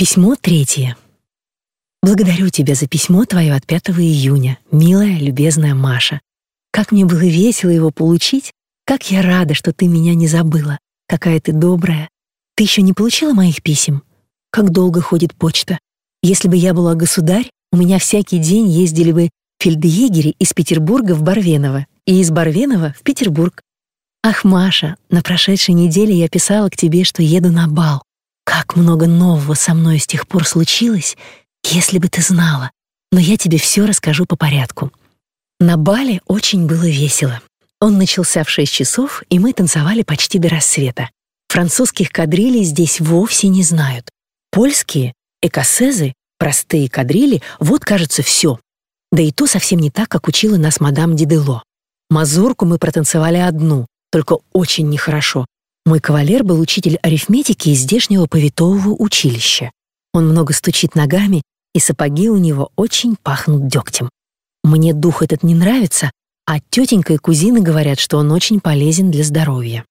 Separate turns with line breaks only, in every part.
Письмо третье. Благодарю тебя за письмо твое от 5 июня, милая, любезная Маша. Как мне было весело его получить, как я рада, что ты меня не забыла. Какая ты добрая. Ты еще не получила моих писем? Как долго ходит почта? Если бы я была государь, у меня всякий день ездили бы фельдъегери из Петербурга в Барвеново и из Барвенова в Петербург. Ах, Маша, на прошедшей неделе я писала к тебе, что еду на бал. Как много нового со мной с тех пор случилось, если бы ты знала. Но я тебе все расскажу по порядку. На бале очень было весело. Он начался в 6 часов, и мы танцевали почти до рассвета. Французских кадрилей здесь вовсе не знают. Польские, экосезы, простые кадрили — вот, кажется, все. Да и то совсем не так, как учила нас мадам Дидело. Мазурку мы протанцевали одну, только очень нехорошо, мой кавалер был учитель арифметики из здешнего повитового училища. Он много стучит ногами, и сапоги у него очень пахнут дегтем. Мне дух этот не нравится, а тетенька и кузины говорят, что он очень полезен для здоровья.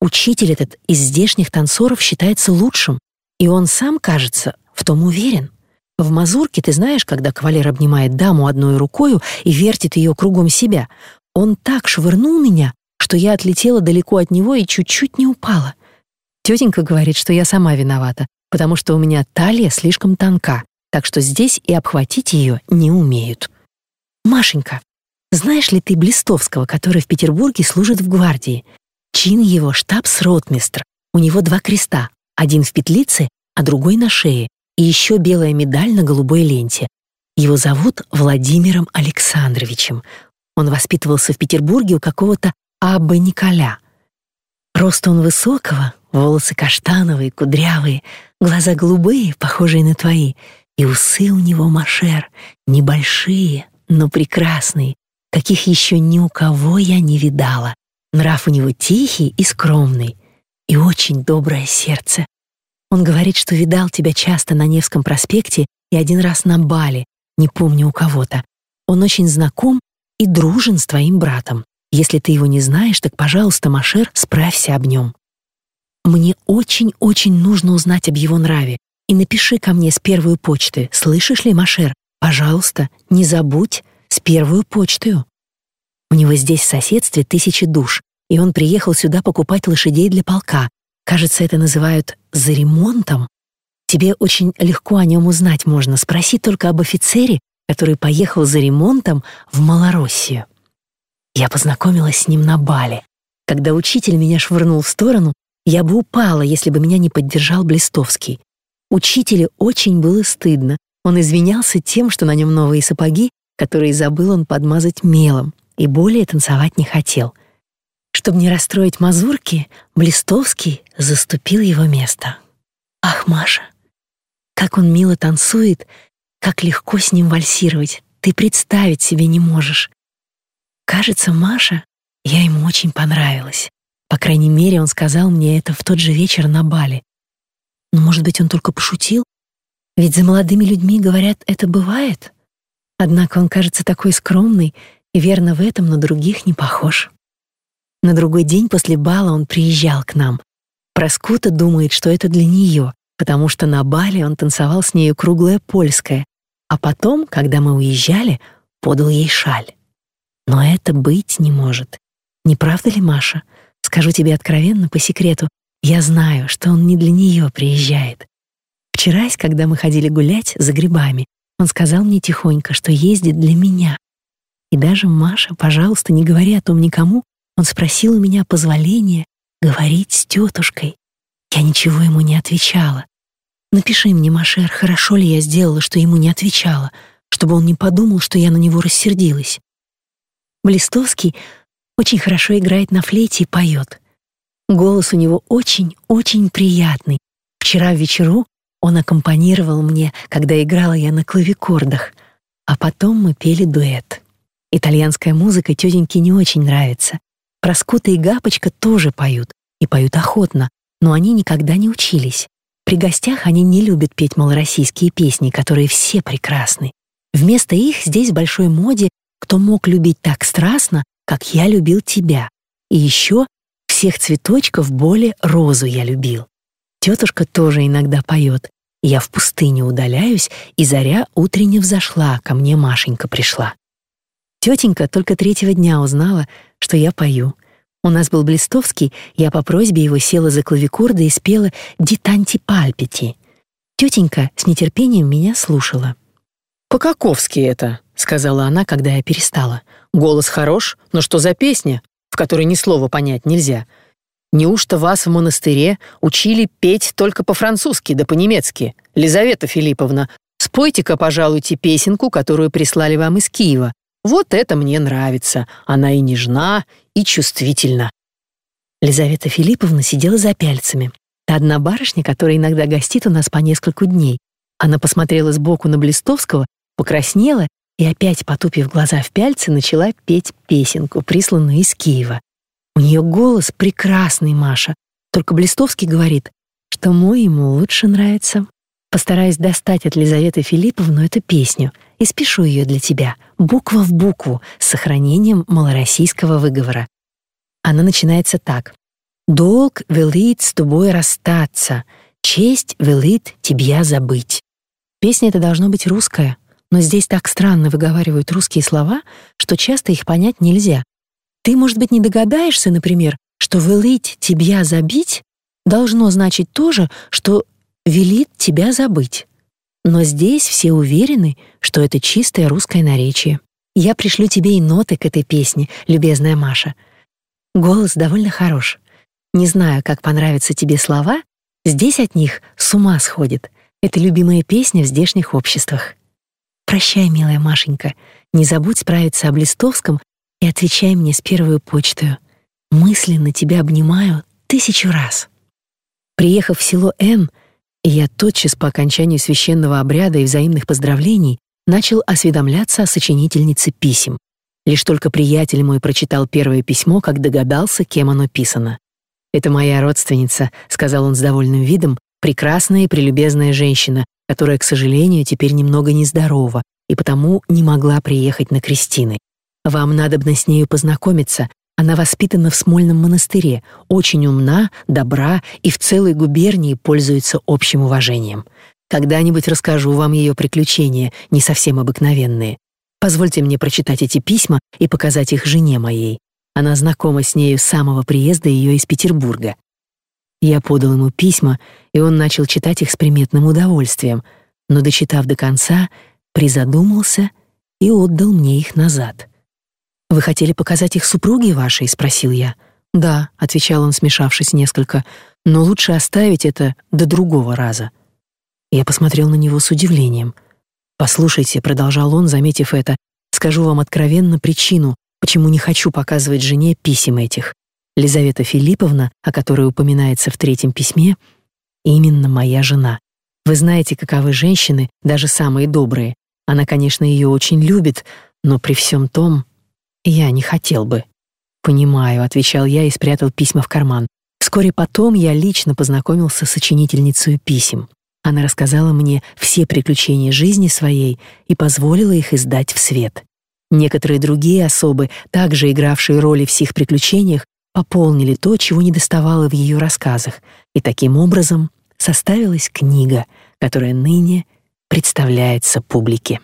Учитель этот из здешних танцоров считается лучшим, и он сам, кажется, в том уверен. В мазурке ты знаешь, когда кавалер обнимает даму одной рукой и вертит ее кругом себя, он так швырнул меня, что я отлетела далеко от него и чуть-чуть не упала. Тетенька говорит, что я сама виновата, потому что у меня талия слишком тонка, так что здесь и обхватить ее не умеют. Машенька, знаешь ли ты Блистовского, который в Петербурге служит в гвардии? Чин его штабс-ротмистр. У него два креста, один в петлице, а другой на шее, и еще белая медаль на голубой ленте. Его зовут Владимиром Александровичем. Он воспитывался в Петербурге у какого-то Абба Николя. Рост он высокого, волосы каштановые, кудрявые, глаза голубые, похожие на твои, и усы у него машер, небольшие, но прекрасные, каких еще ни у кого я не видала. Нрав у него тихий и скромный, и очень доброе сердце. Он говорит, что видал тебя часто на Невском проспекте и один раз на бале, не помню у кого-то. Он очень знаком и дружен с твоим братом. Если ты его не знаешь, так, пожалуйста, Машер, справься об нем. Мне очень-очень нужно узнать об его нраве. И напиши ко мне с первой почты. Слышишь ли, Машер? Пожалуйста, не забудь с первой почтой. У него здесь в соседстве тысячи душ, и он приехал сюда покупать лошадей для полка. Кажется, это называют «за ремонтом». Тебе очень легко о нем узнать можно. Спроси только об офицере, который поехал за ремонтом в Малороссию. Я познакомилась с ним на бале. Когда учитель меня швырнул в сторону, я бы упала, если бы меня не поддержал Блистовский. Учителю очень было стыдно. Он извинялся тем, что на нем новые сапоги, которые забыл он подмазать мелом, и более танцевать не хотел. Чтобы не расстроить мазурки, Блистовский заступил его место. Ах, Маша, как он мило танцует, как легко с ним вальсировать, ты представить себе не можешь. Кажется, Маша, я ему очень понравилась. По крайней мере, он сказал мне это в тот же вечер на бале. Но, может быть, он только пошутил? Ведь за молодыми людьми, говорят, это бывает. Однако он кажется такой скромный и верно в этом на других не похож. На другой день после бала он приезжал к нам. Проскута думает, что это для нее, потому что на бале он танцевал с нею круглое польское, а потом, когда мы уезжали, подал ей шаль. Но это быть не может. Не правда ли, Маша? Скажу тебе откровенно, по секрету, я знаю, что он не для нее приезжает. Вчера, когда мы ходили гулять за грибами, он сказал мне тихонько, что ездит для меня. И даже Маша, пожалуйста, не говори о том никому, он спросил у меня позволения говорить с тетушкой. Я ничего ему не отвечала. Напиши мне, Машер, хорошо ли я сделала, что ему не отвечала, чтобы он не подумал, что я на него рассердилась. Блистовский очень хорошо играет на флейте и поет. Голос у него очень-очень приятный. Вчера вечеру он аккомпанировал мне, когда играла я на клавикордах, а потом мы пели дуэт. Итальянская музыка тетеньке не очень нравится. Проскута и Гапочка тоже поют, и поют охотно, но они никогда не учились. При гостях они не любят петь малороссийские песни, которые все прекрасны. Вместо их здесь в большой моде кто мог любить так страстно, как я любил тебя. И еще всех цветочков более розу я любил. Тетушка тоже иногда поет. Я в пустыню удаляюсь, и заря утренне взошла, ко мне Машенька пришла. Тетенька только третьего дня узнала, что я пою. У нас был Блистовский, я по просьбе его села за клавикорды и спела «Дитанти пальпити». Тетенька с нетерпением меня слушала.
«По-каковски это», — сказала она, когда я перестала. «Голос хорош, но что за песня, в которой ни слова понять нельзя? Неужто вас в монастыре учили петь только по-французски да по-немецки? Лизавета Филипповна, спойте-ка, пожалуйте, песенку, которую прислали вам из Киева. Вот это мне нравится. Она и нежна, и чувствительна».
Лизавета Филипповна сидела за пяльцами. Та одна барышня, которая иногда гостит у нас по нескольку дней. Она посмотрела сбоку на Блистовского, покраснела и опять, потупив глаза в пяльцы, начала петь песенку, присланную из Киева. У нее голос прекрасный, Маша. Только Блистовский говорит, что мой ему лучше нравится. Постараюсь достать от Лизаветы Филипповны эту песню и спешу ее для тебя, буква в букву, с сохранением малороссийского выговора. Она начинается так. «Долг велит с тобой расстаться, честь велит тебя забыть». Песня эта должно быть русская, но здесь так странно выговаривают русские слова, что часто их понять нельзя. Ты, может быть, не догадаешься, например, что «велить тебя забить» должно значить то же, что «велит тебя забыть». Но здесь все уверены, что это чистое русское наречие. Я пришлю тебе и ноты к этой песне, любезная Маша. Голос довольно хорош. Не знаю, как понравятся тебе слова, здесь от них с ума сходит. Это любимая песня в здешних обществах. Прощай, милая Машенька, не забудь справиться об Листовском и отвечай мне с первой почтой. Мысленно тебя обнимаю тысячу раз. Приехав в село Н, я тотчас по окончанию священного обряда и взаимных поздравлений начал осведомляться о сочинительнице писем. Лишь только приятель мой прочитал первое письмо, как догадался, кем оно писано. «Это моя родственница», — сказал он с довольным видом, «прекрасная и прелюбезная женщина, которая, к сожалению, теперь немного нездорова и потому не могла приехать на крестины. Вам надобно с нею познакомиться. Она воспитана в Смольном монастыре, очень умна, добра и в целой губернии пользуется общим уважением. Когда-нибудь расскажу вам ее приключения, не совсем обыкновенные. Позвольте мне прочитать эти письма и показать их жене моей. Она знакома с нею с самого приезда ее из Петербурга. Я подал ему письма, и он начал читать их с приметным удовольствием, но, дочитав до конца, призадумался и отдал мне их назад. «Вы хотели показать их супруге вашей?» — спросил я. «Да», — отвечал он, смешавшись несколько, «но лучше оставить это до другого раза». Я посмотрел на него с удивлением. «Послушайте», — продолжал он, заметив это, «скажу вам откровенно причину, почему не хочу показывать жене писем этих. Лизавета Филипповна, о которой упоминается в третьем письме, именно моя жена. Вы знаете, каковы женщины, даже самые добрые. Она, конечно, ее очень любит, но при всем том я не хотел бы. Понимаю, отвечал я и спрятал письма в карман. Вскоре потом я лично познакомился с сочинительницей писем. Она рассказала мне все приключения жизни своей и позволила их издать в свет. Некоторые другие особы, также игравшие роли в сих приключениях, пополнили то, чего недоставало в ее рассказах, и таким образом составилась книга, которая ныне представляется публике.